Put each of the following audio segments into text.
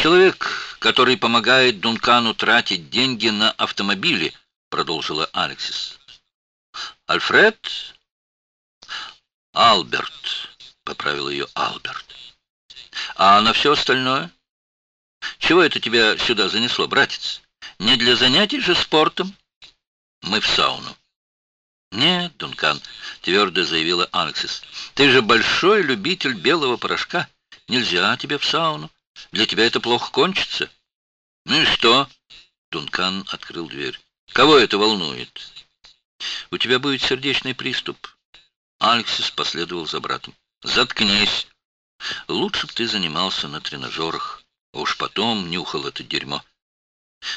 Человек, который помогает Дункану тратить деньги на автомобили, продолжила Алексис. Альфред? Алберт, поправил ее Алберт. А на все остальное? Чего это тебя сюда занесло, братец? Не для занятий же спортом? Мы в сауну. «Нет, Дункан», — твердо заявила Алексис, — «ты же большой любитель белого порошка. Нельзя тебе в сауну. Для тебя это плохо кончится». «Ну и что?» — Дункан открыл дверь. «Кого это волнует?» «У тебя будет сердечный приступ». Алексис последовал за братом. «Заткнись. Лучше бы ты занимался на тренажерах, а уж потом нюхал это дерьмо».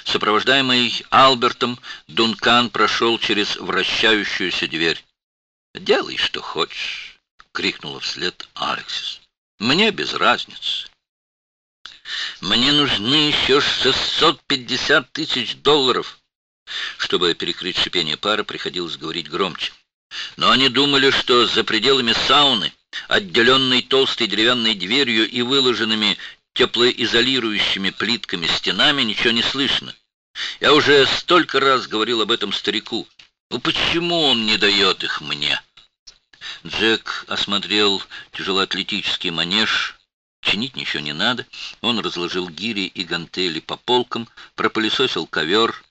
Сопровождаемый Албертом, Дункан прошел через вращающуюся дверь. «Делай, что хочешь!» — крикнула вслед Алексис. «Мне без разницы. Мне нужны еще 650 тысяч долларов!» Чтобы перекрыть шипение пара, приходилось говорить громче. Но они думали, что за пределами сауны, отделенной толстой деревянной дверью и выложенными теплоизолирующими плитками стенами ничего не слышно. Я уже столько раз говорил об этом старику. Ну почему он не дает их мне? Джек осмотрел тяжелоатлетический манеж. Чинить ничего не надо. Он разложил гири и гантели по полкам, пропылесосил ковер,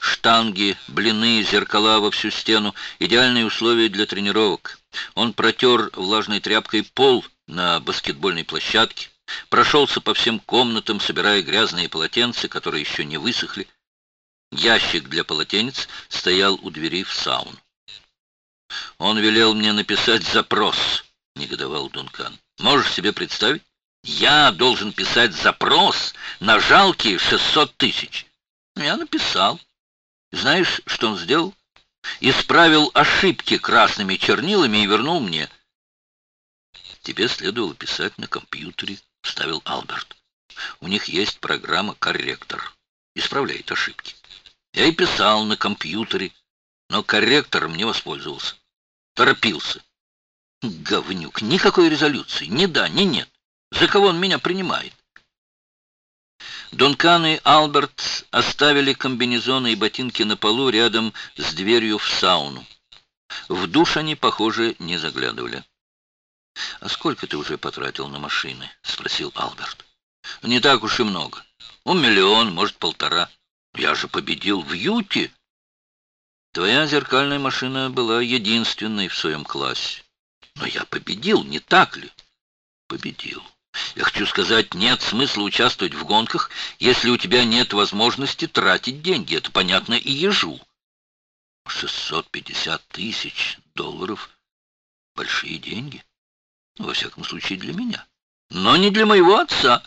штанги, блины, зеркала во всю стену. Идеальные условия для тренировок. Он протер влажной тряпкой пол на баскетбольной площадке прошелся по всем комнатам, собирая грязные полотенца, которые еще не высохли. Ящик для полотенец стоял у двери в сауну. «Он велел мне написать запрос», — негодовал Дункан. «Можешь себе представить? Я должен писать запрос на жалкие 600 тысяч». Я написал. Знаешь, что он сделал? Исправил ошибки красными чернилами и вернул мне. Тебе следовало писать на компьютере, — вставил Алберт. «У них есть программа «Корректор». Исправляет ошибки. Я и писал на компьютере, но корректором не воспользовался. Торопился. Говнюк, никакой резолюции, ни да, ни нет. За кого он меня принимает? Дункан и Алберт оставили комбинезоны и ботинки на полу рядом с дверью в сауну. В душ они, похоже, не заглядывали. «А сколько ты уже потратил на машины?» — спросил Алберт. «Не так уж и много. Ну, миллион, может, полтора. Я же победил в Юте». «Твоя зеркальная машина была единственной в своем классе. Но я победил, не так ли?» «Победил. Я хочу сказать, нет смысла участвовать в гонках, если у тебя нет возможности тратить деньги. Это понятно и ежу». «650 тысяч долларов — большие деньги». Во всяком случае, для меня. Но не для моего отца.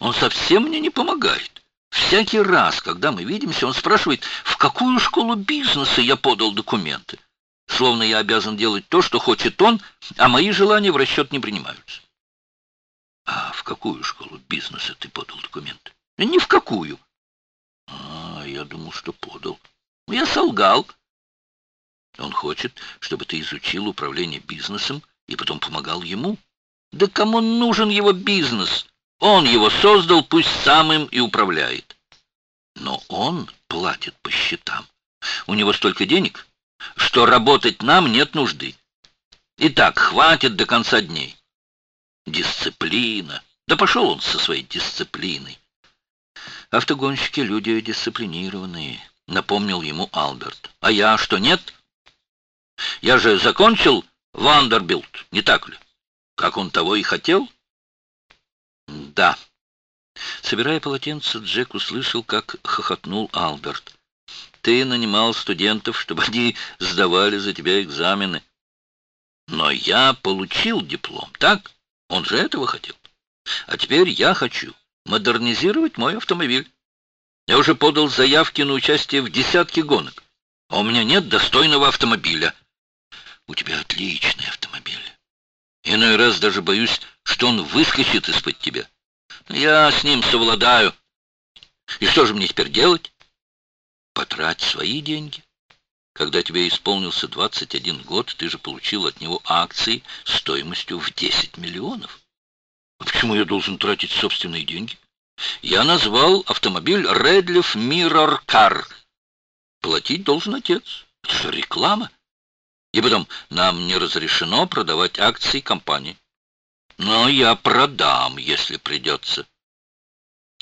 Он совсем мне не помогает. Всякий раз, когда мы видимся, он спрашивает, в какую школу бизнеса я подал документы. Словно я обязан делать то, что хочет он, а мои желания в расчет не принимаются. В какую школу бизнеса ты подал документы? Ни в какую. А, я думал, что подал. Я солгал. Он хочет, чтобы ты изучил управление бизнесом и потом помогал ему. Да кому нужен его бизнес? Он его создал, пусть сам им и управляет. Но он платит по счетам. У него столько денег, что работать нам нет нужды. Итак, хватит до конца дней. Дисциплина. Да пошел он со своей дисциплиной. Автогонщики — люди дисциплинированные, напомнил ему Алберт. А я что, нет? Я же закончил Вандербилт, не так ли? Как он того и хотел? Да. Собирая полотенце, Джек услышал, как хохотнул Алберт. Ты нанимал студентов, чтобы они сдавали за тебя экзамены. Но я получил диплом, так? Он же этого хотел. А теперь я хочу модернизировать мой автомобиль. Я уже подал заявки на участие в десятке гонок, а у меня нет достойного автомобиля. У тебя отличный автомобиль. Иной раз даже боюсь, что он выскочит из-под тебя. Я с ним совладаю. И что же мне теперь делать? Потрать свои деньги. Когда тебе исполнился 21 год, ты же получил от него акции стоимостью в 10 миллионов. Почему я должен тратить собственные деньги? Я назвал автомобиль Редлиф Mirror Car. Платить должен отец. Это же реклама. И потом, нам не разрешено продавать акции компании. Но я продам, если придется.